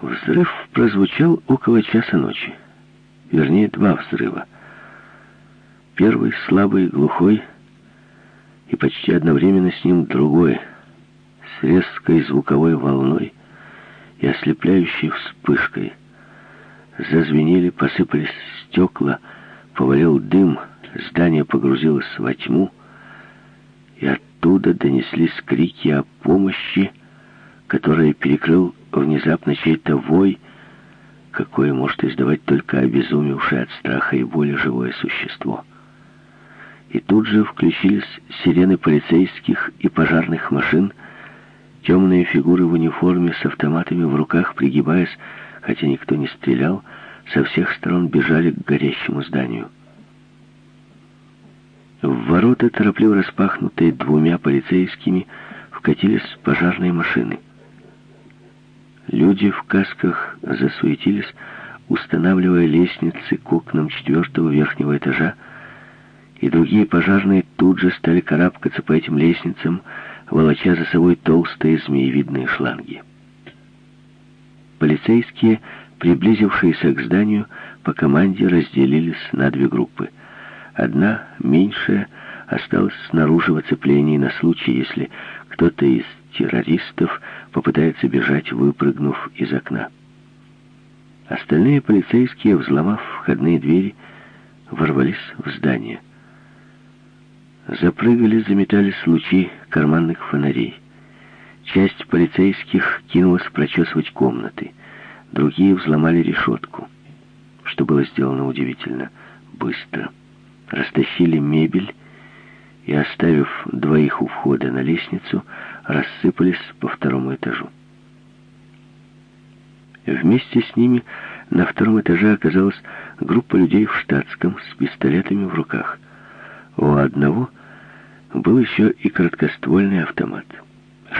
Взрыв прозвучал около часа ночи. Вернее, два взрыва. Первый слабый, глухой, и почти одновременно с ним другой, с резкой звуковой волной и ослепляющей вспышкой. Зазвенели, посыпались стекла, повалил дым, здание погрузилось во тьму, и оттуда донеслись крики о помощи, которые перекрыл внезапно чей-то вой, какое может издавать только обезумевшее от страха и боли живое существо. И тут же включились сирены полицейских и пожарных машин, темные фигуры в униформе с автоматами в руках, пригибаясь, хотя никто не стрелял, со всех сторон бежали к горящему зданию. В ворота, торопливо распахнутые двумя полицейскими, вкатились пожарные машины. Люди в касках засуетились, устанавливая лестницы к окнам четвертого верхнего этажа, и другие пожарные тут же стали карабкаться по этим лестницам, волоча за собой толстые змеевидные шланги. Полицейские, приблизившиеся к зданию, по команде разделились на две группы. Одна, меньшая, осталась снаружи в оцеплении на случай, если кто-то из террористов попытается бежать, выпрыгнув из окна. Остальные полицейские, взломав входные двери, ворвались в здание. Запрыгали, заметались лучи карманных фонарей. Часть полицейских кинулась прочесывать комнаты. Другие взломали решетку. Что было сделано удивительно быстро. Растащили мебель и, оставив двоих у входа на лестницу, рассыпались по второму этажу. Вместе с ними на втором этаже оказалась группа людей в штатском с пистолетами в руках. У одного был еще и короткоствольный автомат.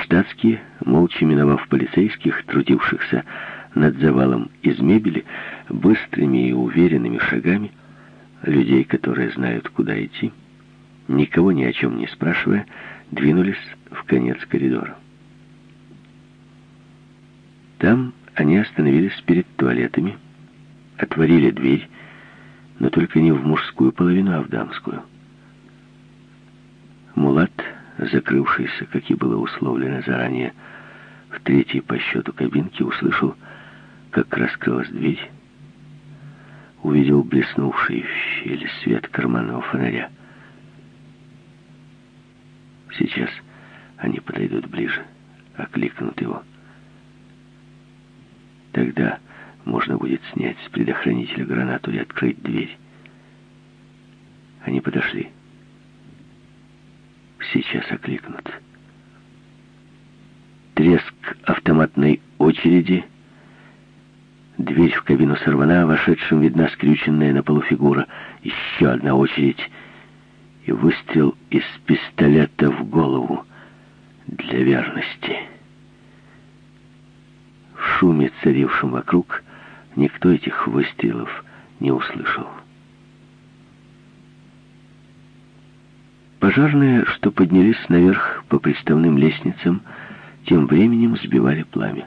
Штатские, молча миновав полицейских, трудившихся над завалом из мебели, быстрыми и уверенными шагами, людей, которые знают, куда идти, никого ни о чем не спрашивая, двинулись в конец коридора. Там они остановились перед туалетами, отворили дверь, но только не в мужскую половину, а в дамскую. Мулат, закрывшийся, как и было условлено заранее, в третьей по счету кабинке, услышал, как раскрылась дверь, увидел блеснувший в щель свет карманного фонаря. Сейчас они подойдут ближе, окликнут его. Тогда можно будет снять с предохранителя гранату и открыть дверь. Они подошли сейчас окликнут. Треск автоматной очереди. Дверь в кабину сорвана, вошедшим видна скрюченная на полу фигура. Еще одна очередь. И выстрел из пистолета в голову для верности. В шуме, царившем вокруг, никто этих выстрелов не услышал. Пожарные, что поднялись наверх по приставным лестницам, тем временем сбивали пламя.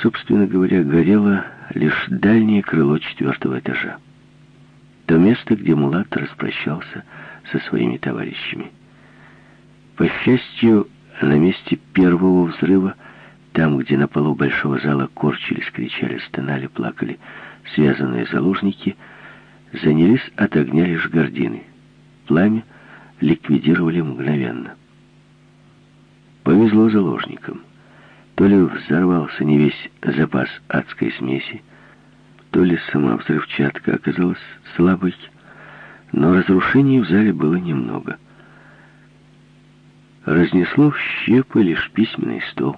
Собственно говоря, горело лишь дальнее крыло четвертого этажа. То место, где Мулат распрощался со своими товарищами. По счастью, на месте первого взрыва, там, где на полу большого зала корчились, кричали, стонали, плакали связанные заложники, занялись от огня лишь гордины пламя ликвидировали мгновенно. Повезло заложникам. То ли взорвался не весь запас адской смеси, то ли сама взрывчатка оказалась слабой, но разрушений в зале было немного. Разнесло в щепы лишь письменный стол.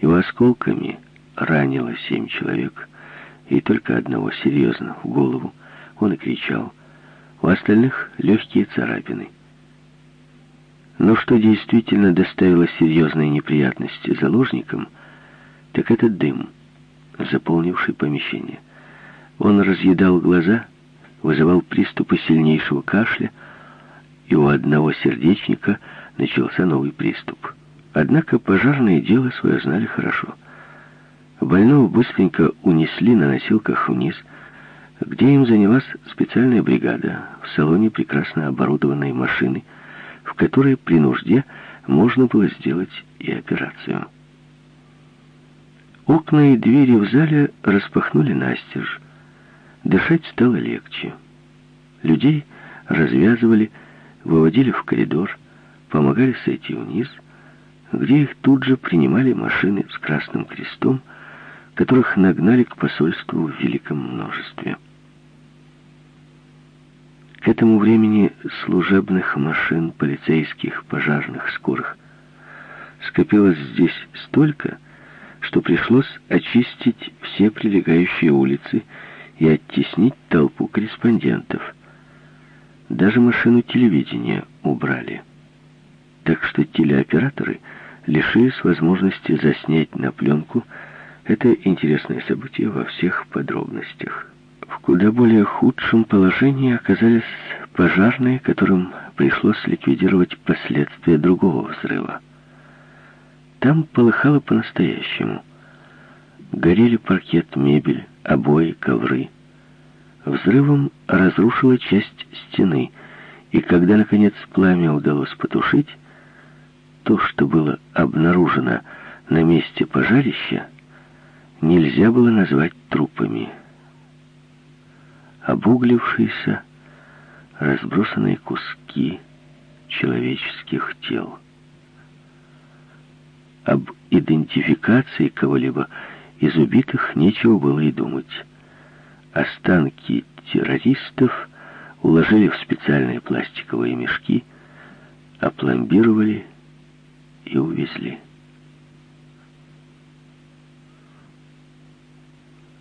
Его осколками ранило семь человек, и только одного серьезно в голову. Он и кричал — у остальных легкие царапины. Но что действительно доставило серьезные неприятности заложникам, так это дым, заполнивший помещение. Он разъедал глаза, вызывал приступы сильнейшего кашля, и у одного сердечника начался новый приступ. Однако пожарные дело свое знали хорошо — Больного быстренько унесли на носилках вниз, где им занялась специальная бригада в салоне прекрасно оборудованной машины, в которой при нужде можно было сделать и операцию. Окна и двери в зале распахнули настежь. Дышать стало легче. Людей развязывали, выводили в коридор, помогали сойти вниз, где их тут же принимали машины с красным крестом, которых нагнали к посольству в великом множестве. К этому времени служебных машин, полицейских, пожарных, скорых скопилось здесь столько, что пришлось очистить все прилегающие улицы и оттеснить толпу корреспондентов. Даже машину телевидения убрали. Так что телеоператоры лишились возможности заснять на пленку это интересное событие во всех подробностях. В куда более худшем положении оказались пожарные, которым пришлось ликвидировать последствия другого взрыва. Там полыхало по-настоящему. Горели паркет, мебель, обои, ковры. Взрывом разрушила часть стены, и когда, наконец, пламя удалось потушить, то, что было обнаружено на месте пожарища, нельзя было назвать трупами. Обуглившиеся, разбросанные куски человеческих тел. Об идентификации кого-либо из убитых нечего было и думать. Останки террористов уложили в специальные пластиковые мешки, опломбировали и увезли.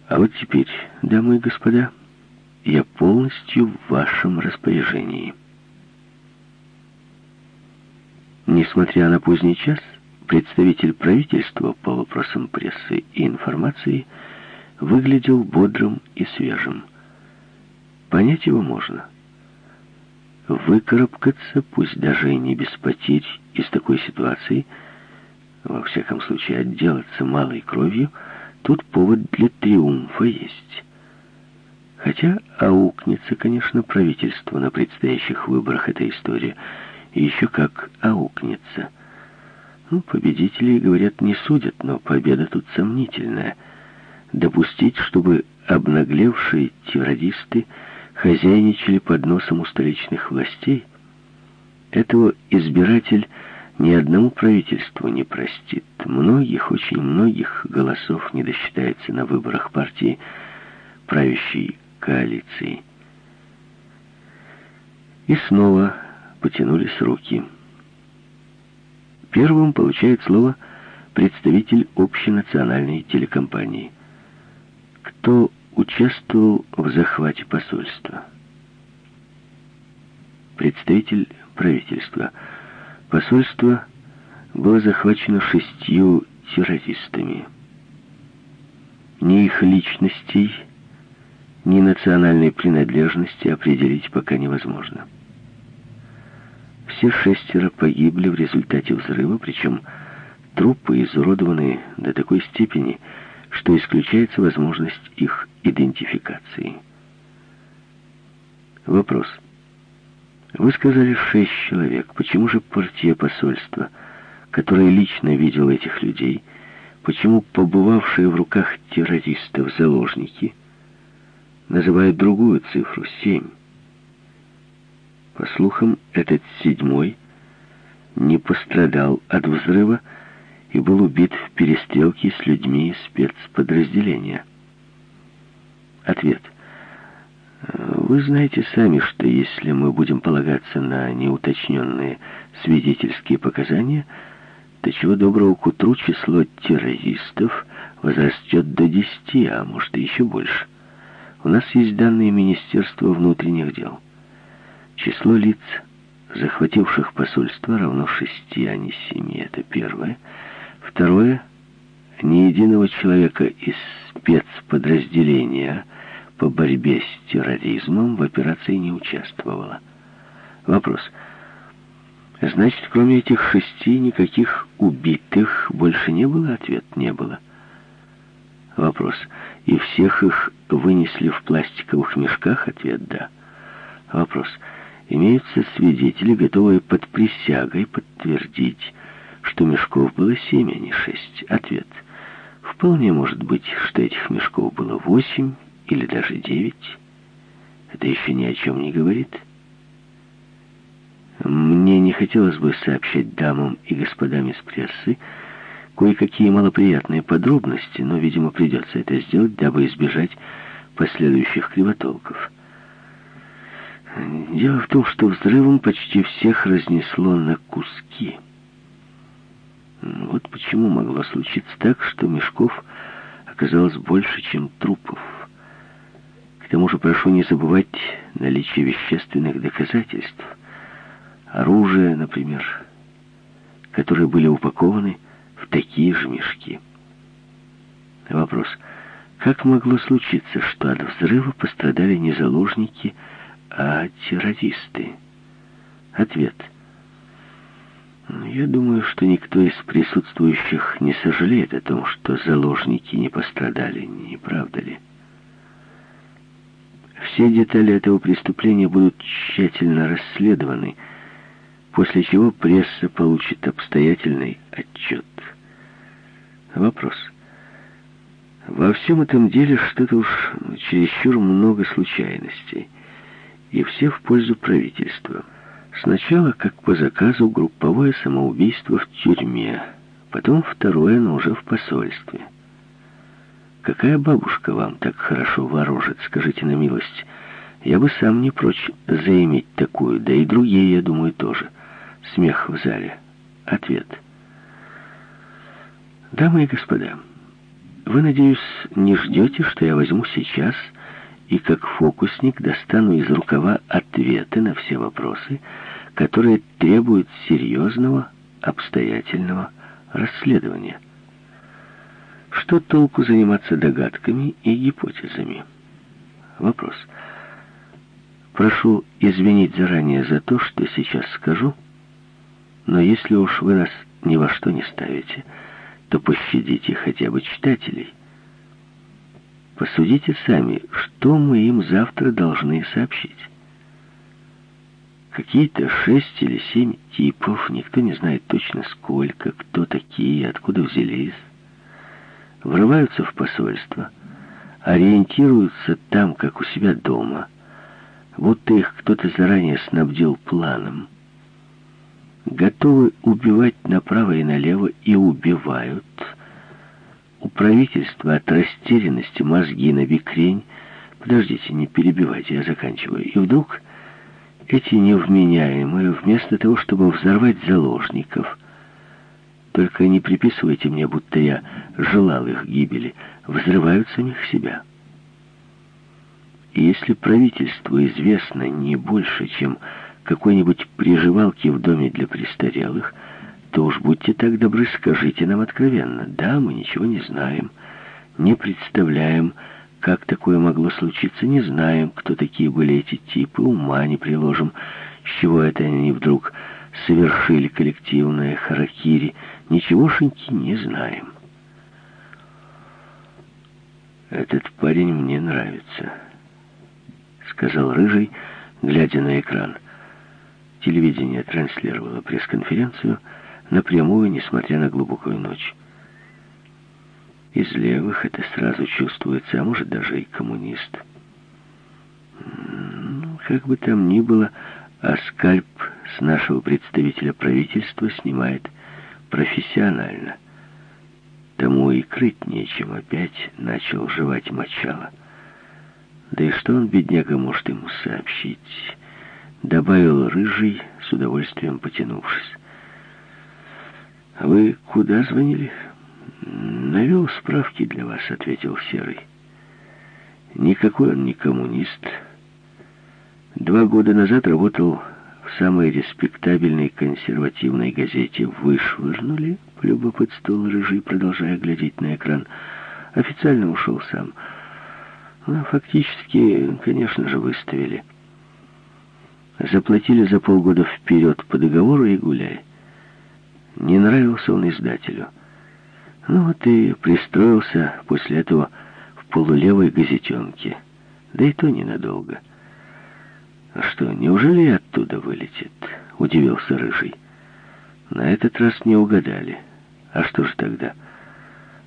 А вот теперь, дамы и господа, я полностью в вашем распоряжении. Несмотря на поздний час, представитель правительства по вопросам прессы и информации выглядел бодрым и свежим. Понять его можно. Выкарабкаться, пусть даже и не без потерь, из такой ситуации, во всяком случае отделаться малой кровью – Тут повод для триумфа есть. Хотя аукнется, конечно, правительство на предстоящих выборах эта история. Еще как аукнется. Ну, победителей, говорят, не судят, но победа тут сомнительная. Допустить, чтобы обнаглевшие террористы хозяйничали под носом у столичных властей, этого избиратель ни одному правительству не простит. Многих, очень многих голосов не досчитается на выборах партии правящей коалиции. И снова потянулись руки. Первым получает слово представитель общенациональной телекомпании. Кто участвовал в захвате посольства? Представитель правительства – Посольство было захвачено шестью террористами. Ни их личностей, ни национальной принадлежности определить пока невозможно. Все шестеро погибли в результате взрыва, причем трупы изуродованы до такой степени, что исключается возможность их идентификации. Вопрос. Вы сказали шесть человек. Почему же партия посольства, которая лично видел этих людей, почему побывавшие в руках террористов заложники называют другую цифру — семь? По слухам, этот седьмой не пострадал от взрыва и был убит в перестрелке с людьми спецподразделения. Ответ — вы знаете сами, что если мы будем полагаться на неуточненные свидетельские показания, то чего доброго к утру число террористов возрастет до десяти, а может и еще больше. У нас есть данные Министерства внутренних дел. Число лиц, захвативших посольство, равно шести, а не семи. Это первое. Второе. Ни единого человека из спецподразделения по борьбе с терроризмом в операции не участвовала. Вопрос. Значит, кроме этих шести никаких убитых больше не было? Ответ не было. Вопрос. И всех их вынесли в пластиковых мешках? Ответ «да». Вопрос. Имеются свидетели, готовые под присягой подтвердить, что мешков было семь, а не шесть. Ответ. Вполне может быть, что этих мешков было восемь или даже девять. Это еще ни о чем не говорит. Мне не хотелось бы сообщать дамам и господам из прессы кое-какие малоприятные подробности, но, видимо, придется это сделать, дабы избежать последующих кривотолков. Дело в том, что взрывом почти всех разнесло на куски. Вот почему могло случиться так, что мешков оказалось больше, чем трупов. К тому же прошу не забывать наличие вещественных доказательств. Оружие, например, которые были упакованы в такие же мешки. Вопрос. Как могло случиться, что от взрыва пострадали не заложники, а террористы? Ответ. Я думаю, что никто из присутствующих не сожалеет о том, что заложники не пострадали, не правда ли? Все детали этого преступления будут тщательно расследованы, после чего пресса получит обстоятельный отчет. Вопрос. Во всем этом деле что-то уж чересчур много случайностей, и все в пользу правительства. Сначала, как по заказу, групповое самоубийство в тюрьме, потом второе, но уже в посольстве. Какая бабушка вам так хорошо вооружит, скажите на милость? Я бы сам не прочь заиметь такую, да и другие, я думаю, тоже. Смех в зале. Ответ. Дамы и господа, вы, надеюсь, не ждете, что я возьму сейчас и как фокусник достану из рукава ответы на все вопросы, которые требуют серьезного, обстоятельного расследования. Что толку заниматься догадками и гипотезами? Вопрос. Прошу извинить заранее за то, что сейчас скажу, но если уж вы нас ни во что не ставите, то пощадите хотя бы читателей. Посудите сами, что мы им завтра должны сообщить. Какие-то шесть или семь типов, никто не знает точно сколько, кто такие, откуда взялись. Врываются в посольство, ориентируются там, как у себя дома, будто их кто-то заранее снабдил планом. Готовы убивать направо и налево и убивают – у правительства от растерянности мозги на бикрень. Подождите, не перебивайте, я заканчиваю. И вдруг эти невменяемые, вместо того, чтобы взорвать заложников, только не приписывайте мне, будто я желал их гибели, взрывают самих себя. И если правительству известно не больше, чем какой-нибудь приживалки в доме для престарелых, то уж будьте так добры, скажите нам откровенно. Да, мы ничего не знаем, не представляем, как такое могло случиться, не знаем, кто такие были эти типы, ума не приложим, с чего это они вдруг совершили коллективное харакири. Ничегошеньки не знаем. «Этот парень мне нравится», — сказал Рыжий, глядя на экран. Телевидение транслировало пресс-конференцию — напрямую, несмотря на глубокую ночь. Из левых это сразу чувствуется, а может даже и коммунист. Ну, как бы там ни было, а скальп с нашего представителя правительства снимает профессионально. Тому и крыть нечем, опять начал жевать мочало. Да и что он, бедняга, может ему сообщить? Добавил рыжий, с удовольствием потянувшись. «А вы куда звонили?» «Навел справки для вас», — ответил Серый. «Никакой он не коммунист. Два года назад работал в самой респектабельной консервативной газете. Вышвырнули?» — полюбопытствовал Рыжий, продолжая глядеть на экран. «Официально ушел сам. Ну, фактически, конечно же, выставили. Заплатили за полгода вперед по договору и гуляй». Не нравился он издателю. Ну вот и пристроился после этого в полулевой газетенке. Да и то ненадолго. «А что, неужели оттуда вылетит?» — удивился Рыжий. «На этот раз не угадали. А что же тогда?»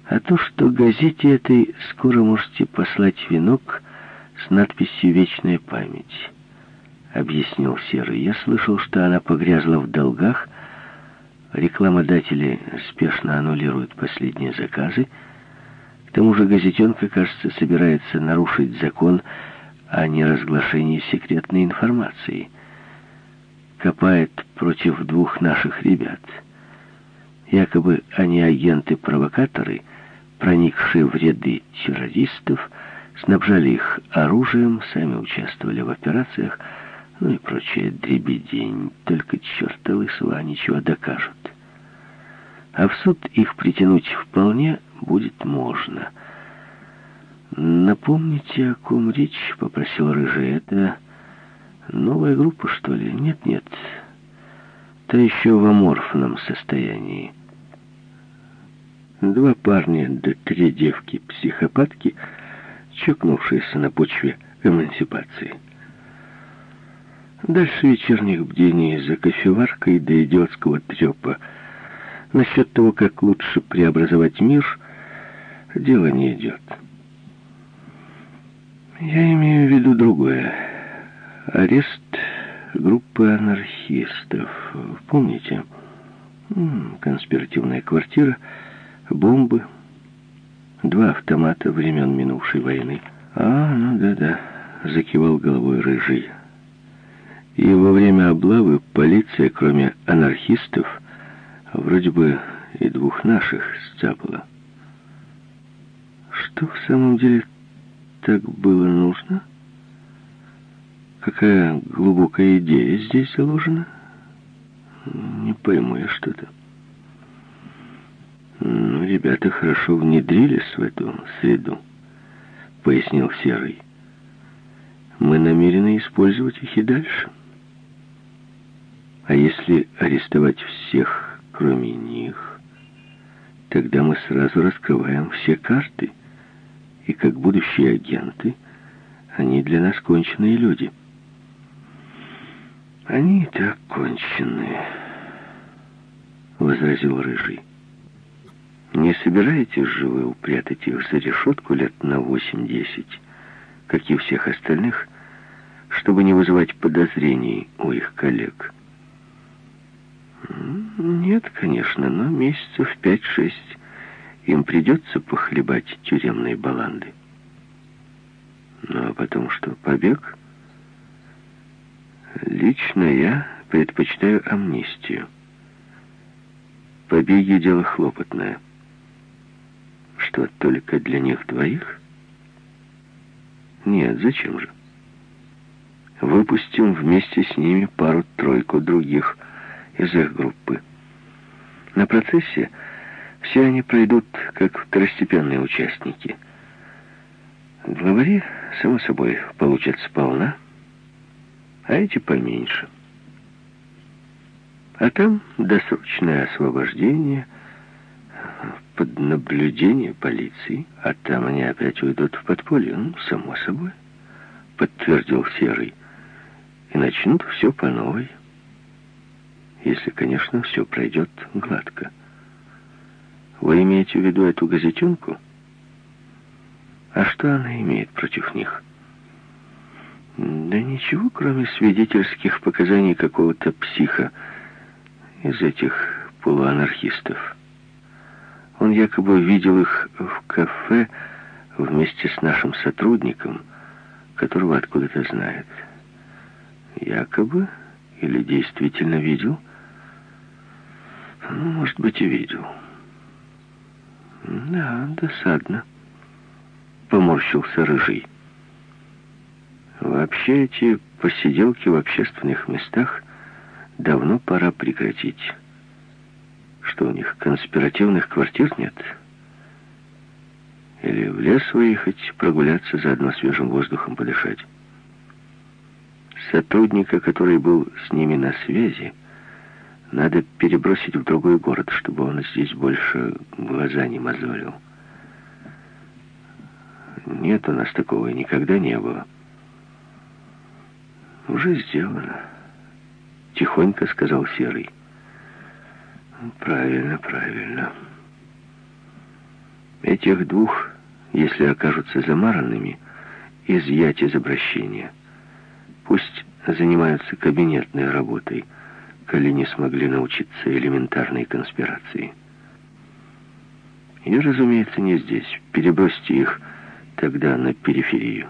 «А то, что газете этой скоро можете послать венок с надписью «Вечная память», — объяснил Серый. «Я слышал, что она погрязла в долгах, рекламодатели спешно аннулируют последние заказы, к тому же газетенка, кажется, собирается нарушить закон о неразглашении секретной информации. Копает против двух наших ребят. Якобы они агенты-провокаторы, проникшие в ряды террористов, снабжали их оружием, сами участвовали в операциях, ну и прочее дребедень. Только черта лысого ничего докажут. А в суд их притянуть вполне будет можно — «Напомните, о ком речь?» — попросил Рыжий. «Это новая группа, что ли?» «Нет-нет, та еще в аморфном состоянии. Два парня да три девки-психопатки, чокнувшиеся на почве эмансипации. Дальше вечерних бдений за кофеваркой до идиотского трепа. Насчет того, как лучше преобразовать мир, дело не идет». Я имею в виду другое. Арест группы анархистов. Помните? Конспиративная квартира, бомбы, два автомата времен минувшей войны. А, ну да-да, закивал головой рыжий. И во время облавы полиция, кроме анархистов, вроде бы и двух наших сцапала. Что в самом деле так было нужно? Какая глубокая идея здесь заложена? Не пойму я что-то. Ну, ребята хорошо внедрились в эту среду, пояснил Серый. Мы намерены использовать их и дальше. А если арестовать всех, кроме них, тогда мы сразу раскрываем все карты — и как будущие агенты, они для нас конченые люди. Они и так конченые, возразил Рыжий. Не собираетесь же вы упрятать их за решетку лет на восемь-десять, как и всех остальных, чтобы не вызывать подозрений у их коллег? Нет, конечно, но месяцев пять-шесть им придется похлебать тюремные баланды. Ну, а потом что, побег? Лично я предпочитаю амнистию. Побеги — дело хлопотное. Что, только для них двоих? Нет, зачем же? Выпустим вместе с ними пару-тройку других из их группы. На процессе все они пройдут как второстепенные участники. Главари, само собой, получат сполна, а эти поменьше. А там досрочное освобождение под наблюдение полиции, а там они опять уйдут в подполье, ну, само собой, подтвердил Серый, и начнут все по новой, если, конечно, все пройдет гладко. Вы имеете в виду эту газетенку? А что она имеет против них? Да ничего, кроме свидетельских показаний какого-то психа из этих полуанархистов. Он якобы видел их в кафе вместе с нашим сотрудником, которого откуда-то знает. Якобы или действительно видел? Ну, может быть, и видел. Да, досадно. Поморщился Рыжий. Вообще эти посиделки в общественных местах давно пора прекратить. Что у них, конспиративных квартир нет? Или в лес выехать, прогуляться, заодно свежим воздухом подышать? Сотрудника, который был с ними на связи, Надо перебросить в другой город, чтобы он здесь больше глаза не мозолил. Нет у нас такого никогда не было. Уже сделано. Тихонько сказал Серый. Правильно, правильно. Этих двух, если окажутся замаранными, изъять из обращения. Пусть занимаются кабинетной работой, коли не смогли научиться элементарной конспирации. И, разумеется, не здесь. Перебросьте их тогда на периферию.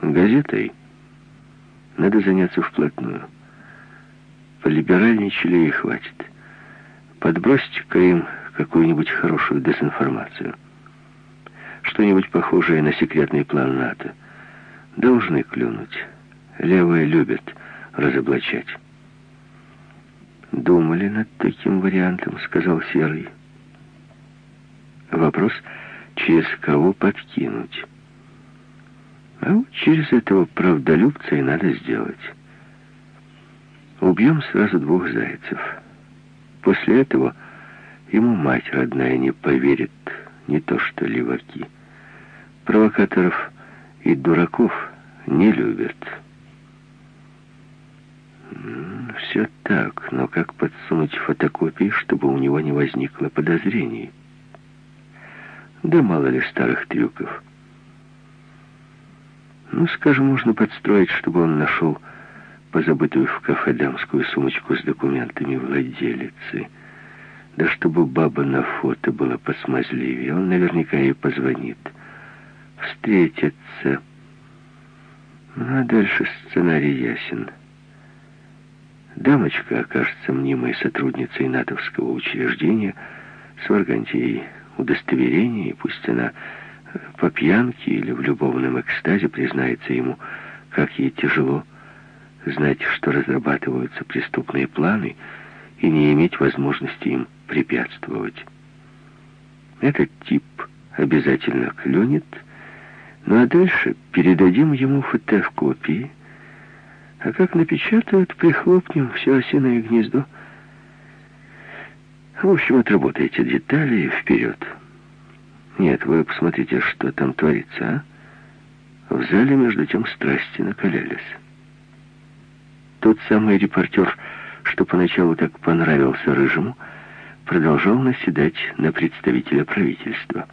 Газетой надо заняться вплотную. Полиберальничали и хватит. Подбросьте-ка им какую-нибудь хорошую дезинформацию. Что-нибудь похожее на секретный план НАТО. Должны клюнуть. Левые любят разоблачать. «Думали над таким вариантом», — сказал Серый. Вопрос, через кого подкинуть. А вот через этого правдолюбца и надо сделать. Убьем сразу двух зайцев. После этого ему мать родная не поверит, не то что леваки. Провокаторов и дураков не любят. Все так, но как подсунуть фотокопии, чтобы у него не возникло подозрений? Да мало ли старых трюков. Ну, скажем, можно подстроить, чтобы он нашел позабытую в кафе дамскую сумочку с документами владелицы. Да чтобы баба на фото была посмазливее, он наверняка ей позвонит. Встретятся. Ну, а дальше сценарий ясен. Дамочка окажется мнимой сотрудницей натовского учреждения с варгантией удостоверения, и пусть она по пьянке или в любовном экстазе признается ему, как ей тяжело знать, что разрабатываются преступные планы и не иметь возможности им препятствовать. Этот тип обязательно клюнет, ну а дальше передадим ему фотокопии, а как напечатают, прихлопнем все осиное гнездо. В общем, отработайте детали и вперед. Нет, вы посмотрите, что там творится, а? В зале, между тем, страсти накалялись. Тот самый репортер, что поначалу так понравился Рыжему, продолжал наседать на представителя правительства.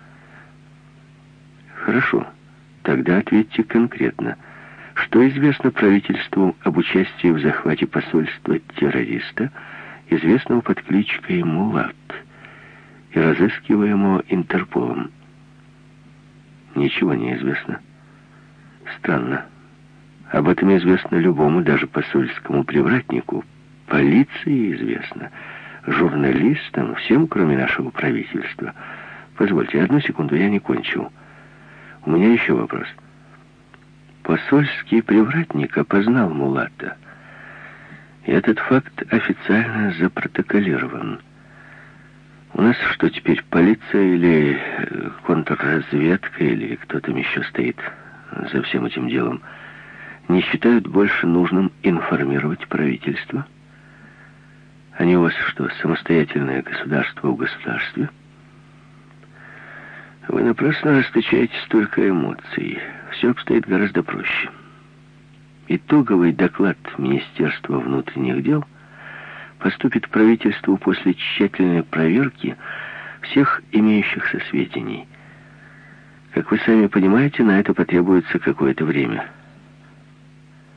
Хорошо, тогда ответьте конкретно. Что известно правительству об участии в захвате посольства террориста, известного под кличкой Мулат? и разыскиваемого Интерполом. Ничего не известно. Странно. Об этом известно любому, даже посольскому привратнику. Полиции известно. Журналистам, всем, кроме нашего правительства. Позвольте, одну секунду, я не кончил. У меня еще вопрос. Посольский привратник опознал Мулата. И этот факт официально запротоколирован. У нас что теперь, полиция или э, контрразведка, или кто там еще стоит за всем этим делом, не считают больше нужным информировать правительство? Они у вас что, самостоятельное государство в государстве? Вы напрасно расточаете столько эмоций. Все обстоит гораздо проще. Итоговый доклад Министерства внутренних дел – поступит правительству после тщательной проверки всех имеющихся сведений. Как вы сами понимаете, на это потребуется какое-то время –